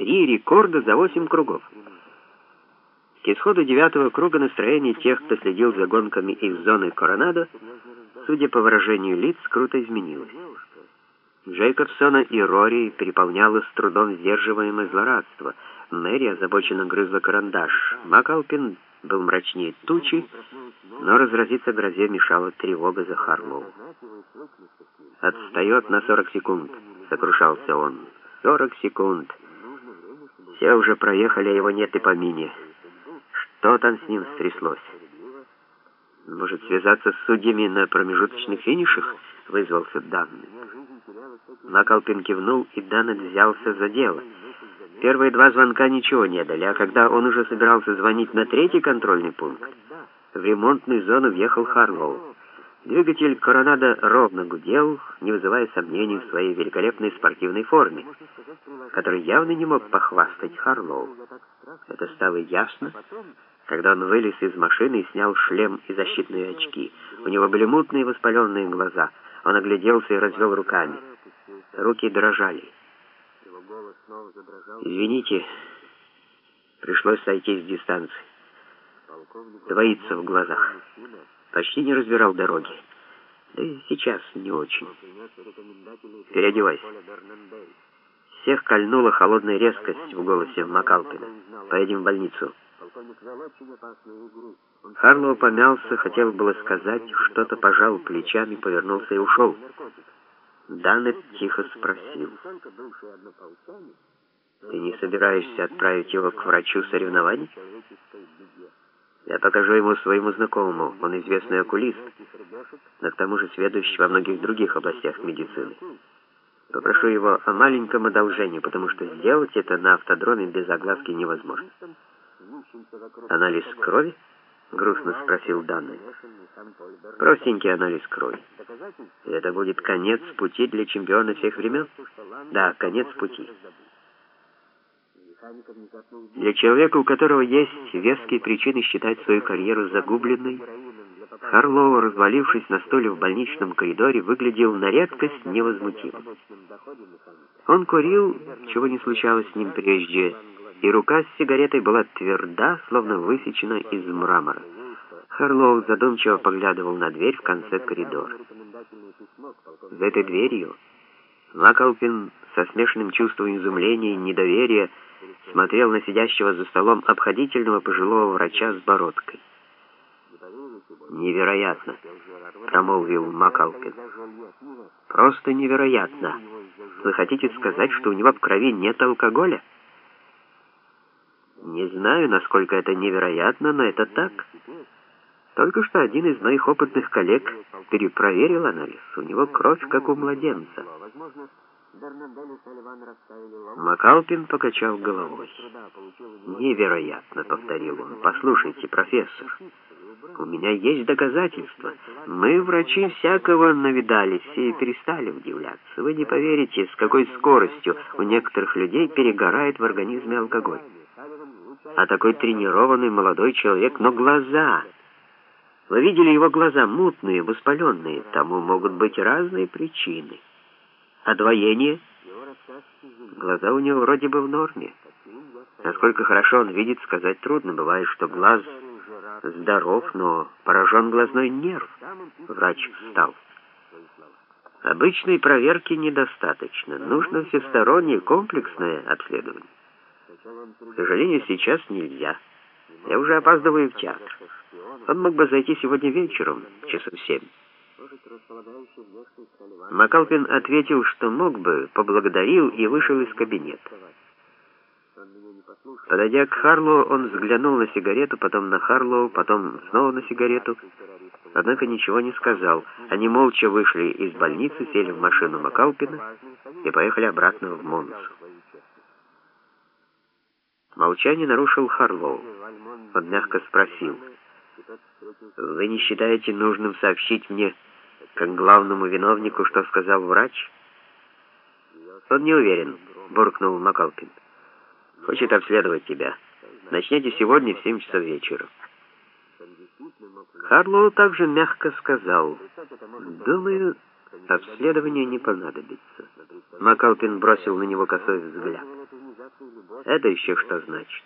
Три рекорда за восемь кругов. К исходу девятого круга настроение тех, кто следил за гонками из зоны Коронадо, судя по выражению лиц, круто изменилось. Джейкобсона и Рори переполняло с трудом сдерживаемое злорадство. Мэри озабоченно грызла карандаш. Макалпин был мрачнее тучи, но разразиться грозе мешала тревога за Харлоу. «Отстает на 40 секунд», — сокрушался он. «40 секунд. Все уже проехали, а его нет и по помине. Что там с ним стряслось?» «Может, связаться с судьями на промежуточных финишах?» — вызвался Данный. Макалпин кивнул, и Даннет взялся за дело. Первые два звонка ничего не дали, а когда он уже собирался звонить на третий контрольный пункт, в ремонтную зону въехал Харлоу. Двигатель Коронада ровно гудел, не вызывая сомнений в своей великолепной спортивной форме, которой явно не мог похвастать Харлоу. Это стало ясно, когда он вылез из машины и снял шлем и защитные очки. У него были мутные воспаленные глаза. Он огляделся и развел руками. Руки дрожали. «Извините, пришлось сойти с дистанции. Двоится в глазах. Почти не разбирал дороги. Да и сейчас не очень. Переодевайся». Всех кольнула холодная резкость в голосе Макалпина. «Поедем в больницу». Харлоу помялся, хотел было сказать, что-то пожал плечами, повернулся и ушел. Данет тихо спросил. «Ты не собираешься отправить его к врачу соревнований?» «Я покажу ему своему знакомому, он известный окулист, но к тому же сведущий во многих других областях медицины. Попрошу его о маленьком одолжении, потому что сделать это на автодроме без огласки невозможно». «Анализ крови?» — грустно спросил Данный. «Простенький анализ крови. Это будет конец пути для чемпиона всех времен?» «Да, конец пути». Для человека, у которого есть веские причины считать свою карьеру загубленной, Харлоу, развалившись на стуле в больничном коридоре, выглядел на редкость невозмутимым. Он курил, чего не случалось с ним прежде, и рука с сигаретой была тверда, словно высечена из мрамора. Харлоу задумчиво поглядывал на дверь в конце коридора. За этой дверью Макалпин со смешанным чувством изумления и недоверия смотрел на сидящего за столом обходительного пожилого врача с бородкой. «Невероятно!» — промолвил Макалпин. «Просто невероятно! Вы хотите сказать, что у него в крови нет алкоголя?» Не знаю, насколько это невероятно, но это так. Только что один из моих опытных коллег перепроверил анализ. У него кровь, как у младенца. Макалпин покачал головой. «Невероятно», — повторил он. «Послушайте, профессор, у меня есть доказательства. Мы, врачи, всякого навидались и перестали удивляться. Вы не поверите, с какой скоростью у некоторых людей перегорает в организме алкоголь а такой тренированный молодой человек, но глаза... Вы видели его глаза, мутные, воспаленные. Тому могут быть разные причины. Одвоение? Глаза у него вроде бы в норме. Насколько хорошо он видит, сказать трудно. Бывает, что глаз здоров, но поражен глазной нерв. Врач встал. Обычной проверки недостаточно. Нужно всестороннее комплексное обследование. К сожалению, сейчас нельзя. Я уже опаздываю в театр. Он мог бы зайти сегодня вечером, часов семь. Макалпин ответил, что мог бы, поблагодарил и вышел из кабинета. Подойдя к Харлоу, он взглянул на сигарету, потом на Харлоу, потом снова на сигарету, однако ничего не сказал. Они молча вышли из больницы, сели в машину Макалпина и поехали обратно в Монсу. Молчание нарушил Харлоу. Он мягко спросил, «Вы не считаете нужным сообщить мне, как главному виновнику, что сказал врач?» «Он не уверен», — буркнул Макалпин. «Хочет обследовать тебя. Начнете сегодня в семь часов вечера». Харлоу также мягко сказал, «Думаю, обследование не понадобится». Макалпин бросил на него косой взгляд. Это еще что значит?